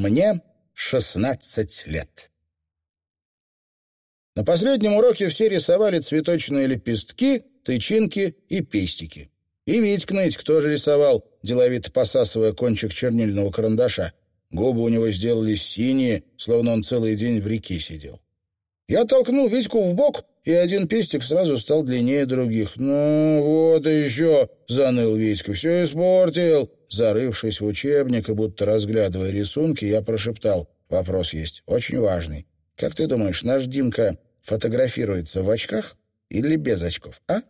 Мне шестнадцать лет. На последнем уроке все рисовали цветочные лепестки, тычинки и пестики. И Витька Нытик тоже рисовал, деловито посасывая кончик чернильного карандаша. Губы у него сделались синие, словно он целый день в реке сидел. Я толкнул Витьку в бок, и один пестик сразу стал длиннее других. «Ну, вот еще!» — заныл Витька. «Все испортил!» Зарывшись в учебник и будто разглядывая рисунки, я прошептал. «Вопрос есть, очень важный. Как ты думаешь, наш Димка фотографируется в очках или без очков, а?»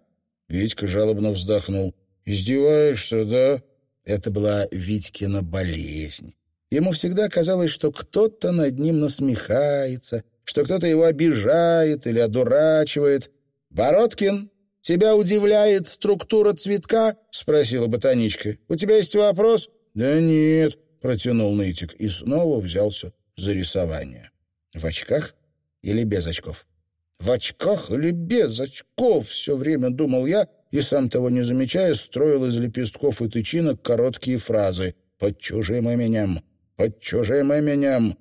Витька жалобно вздохнул. «Издеваешься, да?» Это была Витькина болезнь. Ему всегда казалось, что кто-то над ним насмехается, что кто-то его обижает или одурачивает. «Бородкин, тебя удивляет структура цветка?» — спросила ботаничка. «У тебя есть вопрос?» «Да нет», — протянул нытик и снова взялся за рисование. «В очках или без очков?» «В очках или без очков?» — все время думал я, и, сам того не замечая, строил из лепестков и тычинок короткие фразы «под чужим именем», «под чужим именем»,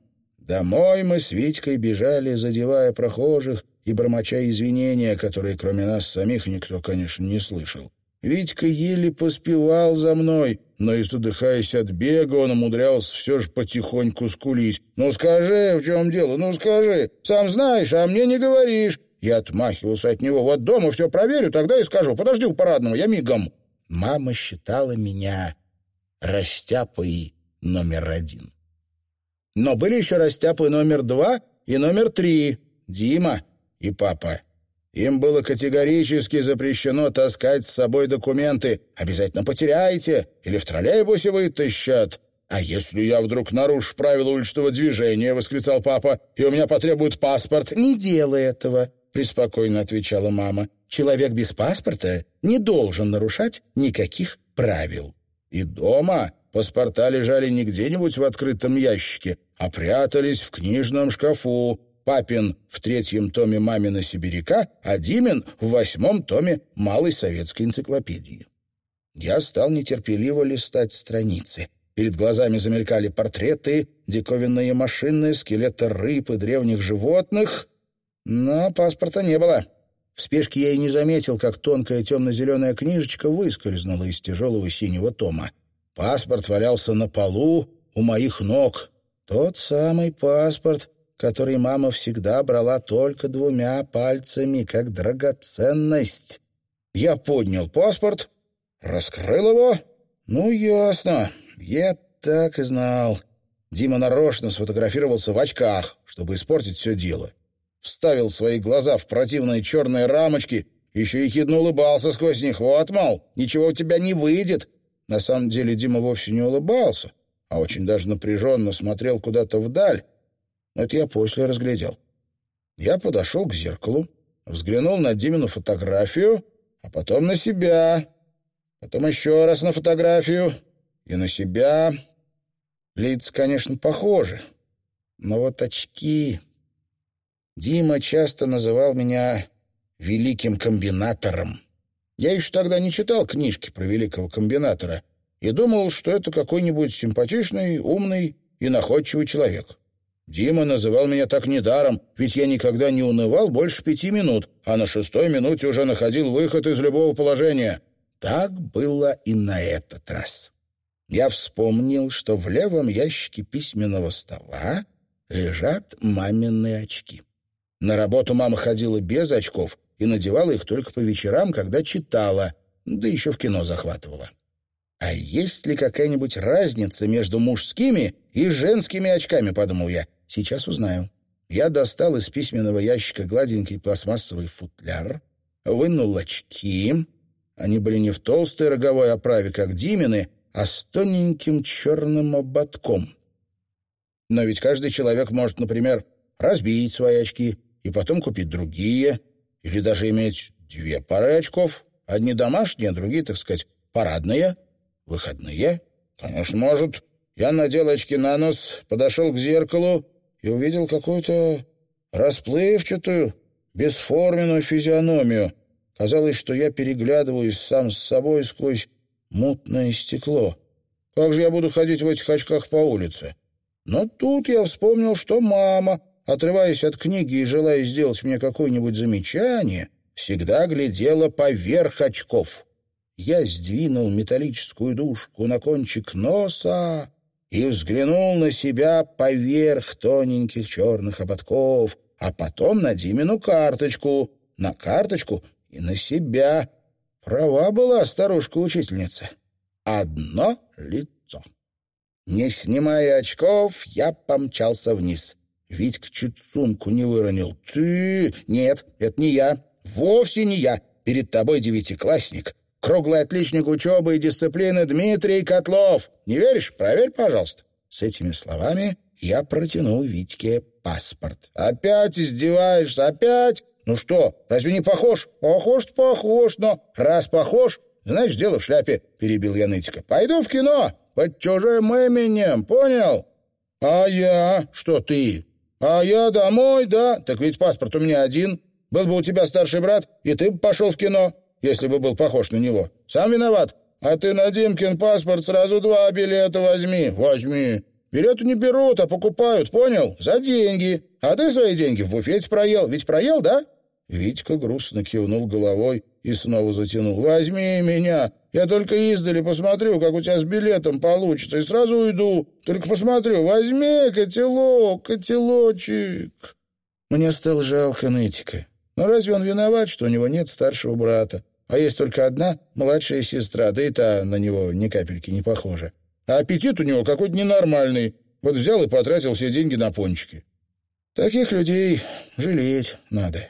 Домой мы с Витькой бежали, задевая прохожих и бормоча извинения, которые кроме нас самих никто, конечно, не слышал. Витька еле поспевал за мной, но и задыхаясь от бега, он умудрялся все же потихоньку скулить. «Ну скажи, в чем дело? Ну скажи! Сам знаешь, а мне не говоришь!» Я отмахивался от него. «Вот дома все проверю, тогда и скажу. Подожди у парадного, я мигом!» Мама считала меня растяпой номер один. Но были еще растяпы номер два и номер три, Дима и папа. Им было категорически запрещено таскать с собой документы. Обязательно потеряете или в троллейбусе вытащат. «А если я вдруг нарушу правила уличного движения?» — восклицал папа. «И у меня потребуют паспорт?» «Не делай этого», — преспокойно отвечала мама. «Человек без паспорта не должен нарушать никаких правил». И дома паспорта лежали не где-нибудь в открытом ящике, а прятались в книжном шкафу. Папин в третьем томе «Мамина сибиряка», а Димин в восьмом томе «Малой советской энциклопедии». Я стал нетерпеливо листать страницы. Перед глазами замелькали портреты, диковинные машины, скелеты рыб и древних животных. Но паспорта не было. В спешке я и не заметил, как тонкая темно-зеленая книжечка выскользнула из тяжелого синего тома. Паспорт валялся на полу у моих ног. Тот самый паспорт, который мама всегда брала только двумя пальцами, как драгоценность. Я поднял паспорт, раскрыл его. Ну, ясно, я так и знал. Дима нарочно сфотографировался в очках, чтобы испортить все дело. Вставил свои глаза в противные черные рамочки, еще и хидно улыбался сквозь них. Вот, мол, ничего у тебя не выйдет. На самом деле Дима вовсе не улыбался а очень даже напряженно смотрел куда-то вдаль, это я после разглядел. Я подошел к зеркалу, взглянул на Димину фотографию, а потом на себя, потом еще раз на фотографию и на себя. Лица, конечно, похожи, но вот очки... Дима часто называл меня великим комбинатором. Я еще тогда не читал книжки про великого комбинатора — и думал, что это какой-нибудь симпатичный, умный и находчивый человек. Дима называл меня так недаром, ведь я никогда не унывал больше пяти минут, а на шестой минуте уже находил выход из любого положения. Так было и на этот раз. Я вспомнил, что в левом ящике письменного стола лежат мамины очки. На работу мама ходила без очков и надевала их только по вечерам, когда читала, да еще в кино захватывала. «А есть ли какая-нибудь разница между мужскими и женскими очками?» — подумал я. «Сейчас узнаю». Я достал из письменного ящика гладенький пластмассовый футляр, вынул очки. Они были не в толстой роговой оправе, как Димины, а с тоненьким черным ободком. Но ведь каждый человек может, например, разбить свои очки и потом купить другие, или даже иметь две пары очков, одни домашние, другие, так сказать, парадные — Выходные? Конечно, может. Я надел очки на нос, подошел к зеркалу и увидел какую-то расплывчатую, бесформенную физиономию. Казалось, что я переглядываюсь сам с собой сквозь мутное стекло. Как же я буду ходить в этих очках по улице? Но тут я вспомнил, что мама, отрываясь от книги и желая сделать мне какое-нибудь замечание, всегда глядела поверх очков. Я сдвинул металлическую дужку на кончик носа и взглянул на себя поверх тоненьких черных ободков, а потом на Димину карточку, на карточку и на себя. Права была старушка-учительница. Одно лицо. Не снимая очков, я помчался вниз. Витька чуть сумку не выронил. «Ты...» «Нет, это не я. Вовсе не я. Перед тобой девятиклассник. Круглый отличник учебы и дисциплины Дмитрий Котлов. Не веришь? Проверь, пожалуйста». С этими словами я протянул Витьке паспорт. «Опять издеваешься? Опять? Ну что, разве не похож? Похож-то похож, но раз похож, знаешь, дело в шляпе», — перебил я нытика. «Пойду в кино под чужим именем, понял?» «А я? Что ты?» «А я домой, да? Так ведь паспорт у меня один. Был бы у тебя старший брат, и ты бы пошел в кино, если бы был похож на него. Сам виноват. А ты на Димкин паспорт сразу два билета возьми. Возьми. Билеты не берут, а покупают, понял? За деньги. А ты свои деньги в буфете проел. Ведь проел, да?» Витька грустно кивнул головой и снова затянул. «Возьми меня. Я только издали посмотрю, как у тебя с билетом получится, и сразу уйду. Только посмотрю. Возьми котелок, котелочек». Мне стало жалко нытика. Но разве он виноват, что у него нет старшего брата? А есть только одна младшая сестра, да и та на него ни капельки не похожа. А аппетит у него какой-то ненормальный. Вот взял и потратил все деньги на пончики. Таких людей жалеть надо.